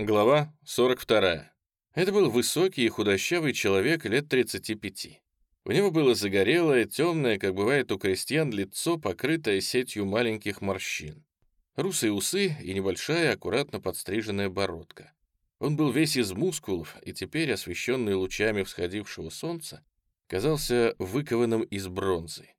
Глава 42. Это был высокий и худощавый человек лет 35. У него было загорелое, темное, как бывает у крестьян, лицо, покрытое сетью маленьких морщин. Русые усы и небольшая, аккуратно подстриженная бородка. Он был весь из мускулов, и теперь, освещенный лучами всходившего солнца, казался выкованным из бронзы.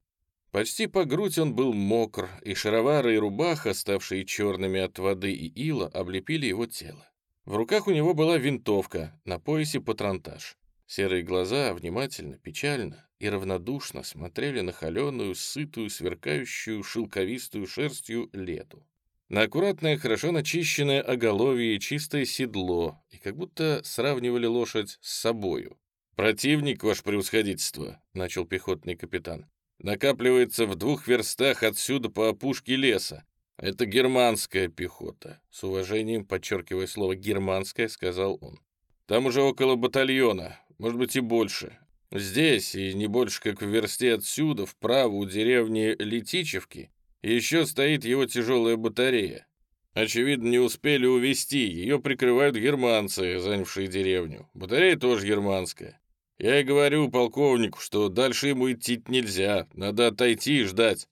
Почти по грудь он был мокр, и шаровары и рубаха, ставшие черными от воды и ила, облепили его тело. В руках у него была винтовка, на поясе патронтаж. Серые глаза внимательно, печально и равнодушно смотрели на холеную, сытую, сверкающую, шелковистую шерстью лету. На аккуратное, хорошо начищенное оголовье чистое седло, и как будто сравнивали лошадь с собою. «Противник, ваше превосходительство», — начал пехотный капитан, «накапливается в двух верстах отсюда по опушке леса. «Это германская пехота», — с уважением, подчеркивая слово «германская», сказал он. «Там уже около батальона, может быть и больше. Здесь, и не больше как в версте отсюда, вправо у деревни Летичевки, еще стоит его тяжелая батарея. Очевидно, не успели увести, ее прикрывают германцы, занявшие деревню. Батарея тоже германская. Я и говорю полковнику, что дальше ему идти нельзя, надо отойти и ждать.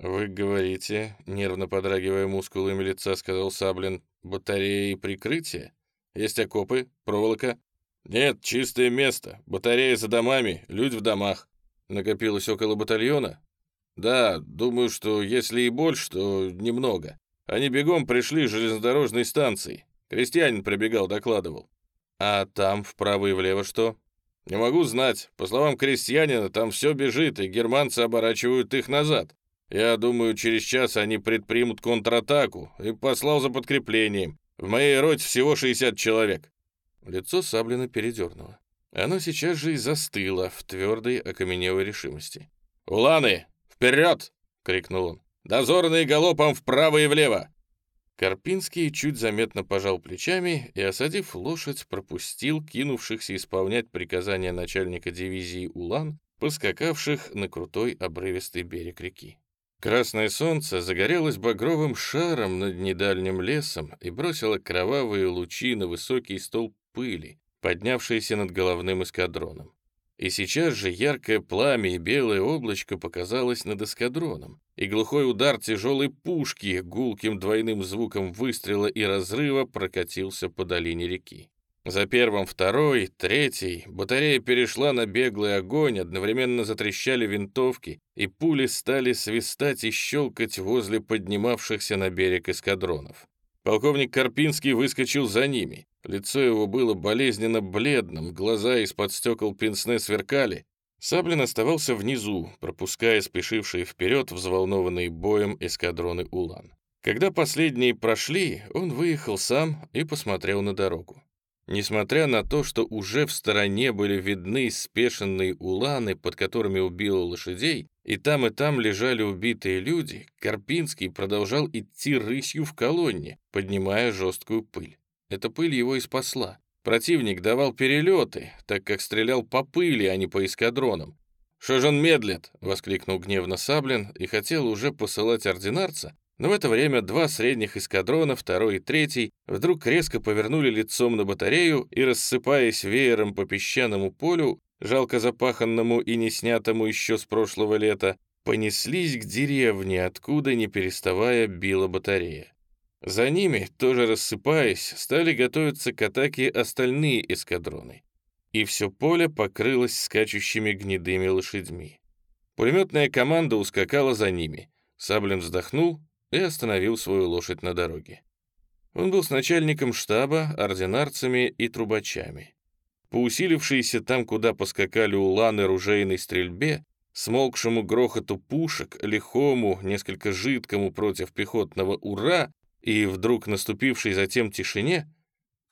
«Вы говорите, — нервно подрагивая мускулами лица, сказал Саблин, — батареи и прикрытие? Есть окопы, проволока?» «Нет, чистое место. Батарея за домами, люди в домах». «Накопилось около батальона?» «Да, думаю, что если и больше, то немного. Они бегом пришли с железнодорожной станции. Крестьянин прибегал, докладывал». «А там вправо и влево что?» «Не могу знать. По словам крестьянина, там все бежит, и германцы оборачивают их назад. Я думаю, через час они предпримут контратаку и послал за подкреплением. В моей роте всего 60 человек». Лицо Саблина передернуло. Оно сейчас же и застыло в твердой окаменелой решимости. «Уланы, вперед!» — крикнул он. «Дозорные галопом вправо и влево!» Карпинский чуть заметно пожал плечами и, осадив лошадь, пропустил кинувшихся исполнять приказания начальника дивизии Улан, поскакавших на крутой обрывистый берег реки. Красное солнце загорелось багровым шаром над недальним лесом и бросило кровавые лучи на высокий столб пыли, поднявшийся над головным эскадроном. И сейчас же яркое пламя и белое облачко показалось над эскадроном, и глухой удар тяжелой пушки гулким двойным звуком выстрела и разрыва прокатился по долине реки. За первым второй, третий, батарея перешла на беглый огонь, одновременно затрещали винтовки, и пули стали свистать и щелкать возле поднимавшихся на берег эскадронов. Полковник Карпинский выскочил за ними. Лицо его было болезненно бледным, глаза из-под стекол пенсне сверкали. Саблин оставался внизу, пропуская спешившие вперед взволнованные боем эскадроны Улан. Когда последние прошли, он выехал сам и посмотрел на дорогу. Несмотря на то, что уже в стороне были видны спешенные уланы, под которыми убило лошадей, и там и там лежали убитые люди, Карпинский продолжал идти рысью в колонне, поднимая жесткую пыль. Эта пыль его и спасла. Противник давал перелеты, так как стрелял по пыли, а не по эскадронам. «Что же он медлит?» — воскликнул гневно Саблин и хотел уже посылать ординарца, но в это время два средних эскадрона, второй и третий, вдруг резко повернули лицом на батарею и, рассыпаясь веером по песчаному полю, жалко запаханному и не снятому еще с прошлого лета, понеслись к деревне, откуда, не переставая, била батарея. За ними, тоже рассыпаясь, стали готовиться к атаке остальные эскадроны. И все поле покрылось скачущими гнедыми лошадьми. Пулеметная команда ускакала за ними. Саблин вздохнул и остановил свою лошадь на дороге. Он был с начальником штаба, ординарцами и трубачами. По усилившейся там, куда поскакали уланы ружейной стрельбе, смолкшему грохоту пушек, лихому, несколько жидкому против пехотного «Ура!» и вдруг наступившей затем тишине,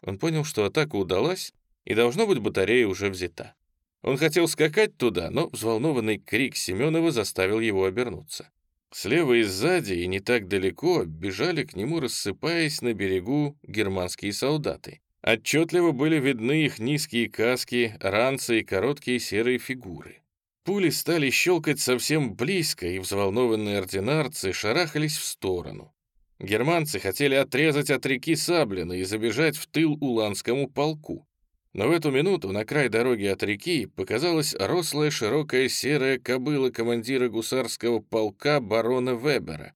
он понял, что атака удалась, и, должно быть, батарея уже взята. Он хотел скакать туда, но взволнованный крик Семенова заставил его обернуться. Слева и сзади, и не так далеко, бежали к нему, рассыпаясь на берегу германские солдаты. Отчетливо были видны их низкие каски, ранцы и короткие серые фигуры. Пули стали щелкать совсем близко, и взволнованные ординарцы шарахались в сторону. Германцы хотели отрезать от реки Саблина и забежать в тыл Уланскому полку. Но в эту минуту на край дороги от реки показалась рослая широкая серая кобыла командира гусарского полка барона Вебера.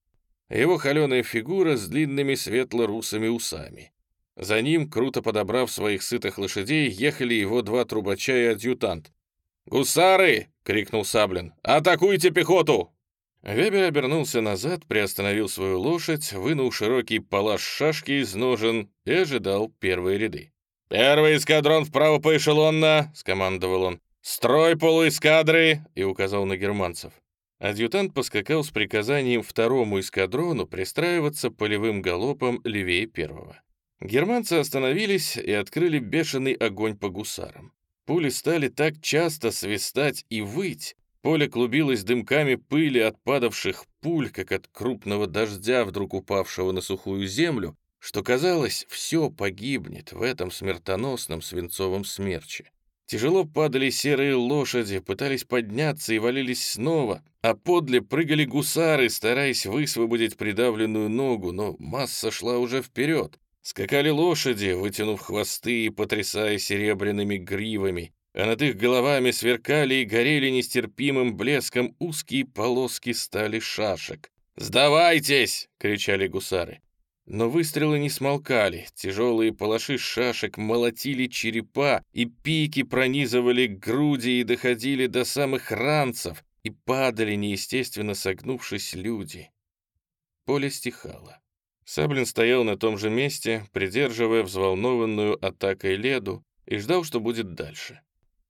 Его холеная фигура с длинными светло-русыми усами. За ним, круто подобрав своих сытых лошадей, ехали его два трубача и адъютант. «Гусары!» — крикнул Саблин. «Атакуйте пехоту!» Вебер обернулся назад, приостановил свою лошадь, вынул широкий палаш шашки из ножен и ожидал первые ряды. «Первый эскадрон вправо поэшелонно!» — скомандовал он. «Строй полуэскадры!» — и указал на германцев. Адъютант поскакал с приказанием второму эскадрону пристраиваться полевым галопом левее первого. Германцы остановились и открыли бешеный огонь по гусарам. Пули стали так часто свистать и выть, Поле клубилось дымками пыли от падавших пуль, как от крупного дождя, вдруг упавшего на сухую землю, что, казалось, все погибнет в этом смертоносном свинцовом смерче. Тяжело падали серые лошади, пытались подняться и валились снова, а подле прыгали гусары, стараясь высвободить придавленную ногу, но масса шла уже вперед. Скакали лошади, вытянув хвосты и потрясая серебряными гривами, а над их головами сверкали и горели нестерпимым блеском узкие полоски стали шашек. «Сдавайтесь!» — кричали гусары. Но выстрелы не смолкали, тяжелые палаши шашек молотили черепа, и пики пронизывали груди и доходили до самых ранцев, и падали неестественно согнувшись люди. Поле стихало. Саблин стоял на том же месте, придерживая взволнованную атакой леду, и ждал, что будет дальше.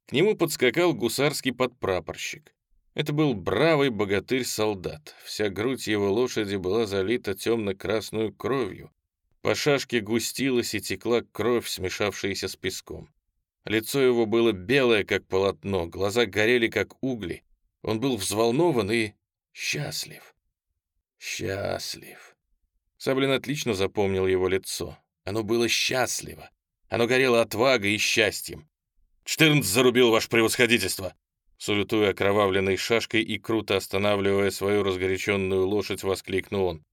К нему подскакал гусарский подпрапорщик. Это был бравый богатырь-солдат. Вся грудь его лошади была залита темно-красную кровью. По шашке густилась и текла кровь, смешавшаяся с песком. Лицо его было белое, как полотно, глаза горели, как угли. Он был взволнован и счастлив. Счастлив. Саблин отлично запомнил его лицо. Оно было счастливо. Оно горело отвагой и счастьем. «Штырнц зарубил ваше превосходительство!» Салютуя окровавленной шашкой и круто останавливая свою разгоряченную лошадь, воскликнул он.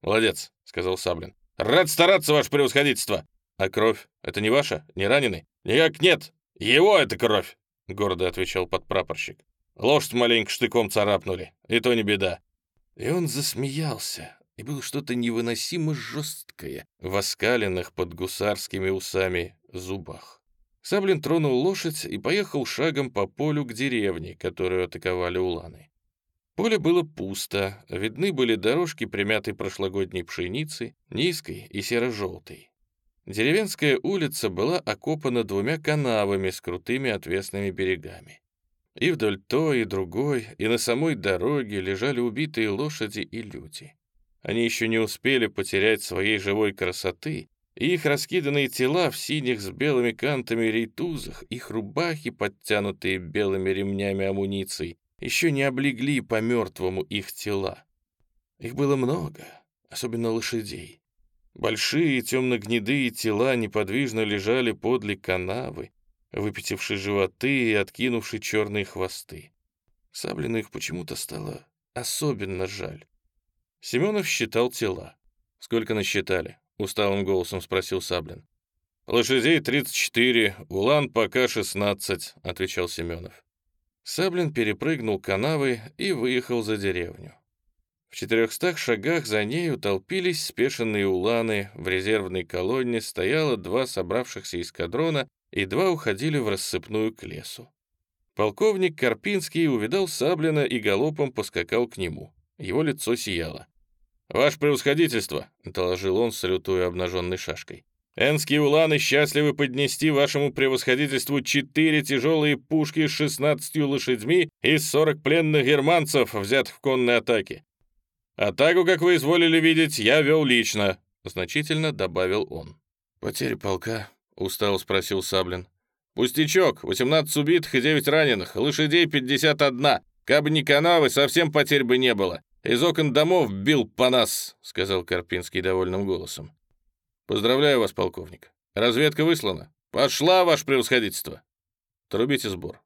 «Молодец», — сказал Саблин. «Рад стараться, ваше превосходительство!» «А кровь? Это не ваша? Не раненый?» «Никак нет! Его это кровь!» — гордо отвечал подпрапорщик. «Лошадь маленько штыком царапнули, и то не беда». И он засмеялся, и было что-то невыносимо жесткое в оскаленных под гусарскими усами зубах. Саблин тронул лошадь и поехал шагом по полю к деревне, которую атаковали уланы. Поле было пусто, видны были дорожки примятой прошлогодней пшеницы, низкой и серо-желтой. Деревенская улица была окопана двумя канавами с крутыми отвесными берегами. И вдоль той, и другой, и на самой дороге лежали убитые лошади и люди. Они еще не успели потерять своей живой красоты, их раскиданные тела в синих с белыми кантами рейтузах, их рубахи, подтянутые белыми ремнями амуниции, еще не облегли по-мертвому их тела. Их было много, особенно лошадей. Большие темно-гнедые тела неподвижно лежали подле канавы, выпятившие животы и откинувшие черные хвосты. Саблину их почему-то стало особенно жаль. Семенов считал тела. Сколько насчитали? Усталым голосом спросил Саблин. «Лошадей 34, улан пока 16», — отвечал Семенов. Саблин перепрыгнул канавы и выехал за деревню. В четырехстах шагах за нею толпились спешенные уланы, в резервной колонне стояло два собравшихся эскадрона и два уходили в рассыпную к лесу. Полковник Карпинский увидал Саблина и галопом поскакал к нему. Его лицо сияло. «Ваше превосходительство», — доложил он, салютуя обнаженной шашкой. «Энские уланы счастливы поднести вашему превосходительству четыре тяжелые пушки с шестнадцатью лошадьми и сорок пленных германцев, взятых в конной атаке. Атаку, как вы изволили видеть, я вел лично», — значительно добавил он. «Потери полка?» — устало спросил Саблин. «Пустячок, 18 убитых и 9 раненых, лошадей 51. Кабы не канавы, совсем потерь бы не было. «Из окон домов бил по нас», — сказал Карпинский довольным голосом. «Поздравляю вас, полковник. Разведка выслана. Пошла, ваше превосходительство. Трубите сбор.